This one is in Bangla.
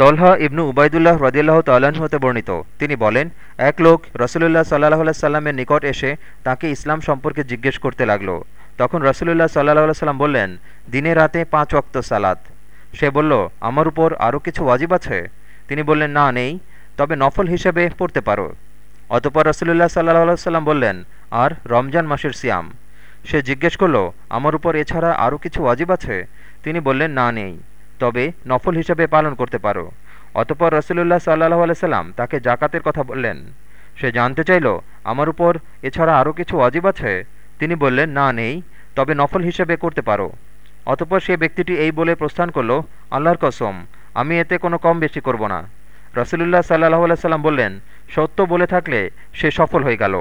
তলহা ইবনু উবায়দুল্লাহ রদিয়াল্লাহ তাল্লাহ্ন হতে বর্ণিত। তিনি বলেন, এক লোক রসুলুল্লাহ সাল্লাহ সাল্লামের নিকট এসে তাকে ইসলাম সম্পর্কে জিজ্ঞেস করতে লাগল। তখন রসুলুল্লাহ সাল্লাহ সাল্লাম বললেন, দিনে রাতে পাঁচ ওয়াক্ত সালাত। সে বলল, আমার উপর আরও কিছু ওয়াজিব আছে? তিনি বললেন, না, নেই, তবে নফল হিসেবে পড়তে পারো। অতপর রসুলুল্লাহ সাল্লাহ সাল্লাম বললেন, আর রমজান মাসের সিয়াম? সে জিজ্ঞেস করল, আমার উপর এছাড়া আরও কিছু ওয়াজিব আছে? তিনি বললেন, না, নেই। তবে নফল হিসেবে পালন করতে পারো। অতপর রসুলুল্লাহ সাল্লাহ আলাইসাল্লাম তাকে জাকাতের কথা বললেন। সে জানতে চাইল, আমার উপর এছাড়া আরও কিছু অজীব আছে? তিনি বললেন, না, নেই, তবে নফল হিসেবে করতে পারো। অতপর সে ব্যক্তিটি এই বলে প্রস্থান করল, আল্লাহর কসম, আমি এতে কোনো কম বেশি করব না। রসুলুল্লাহ সাল্লাহ আলাইসাল্লাম বললেন, সত্য বলে থাকলে সে সফল হয়ে গেল।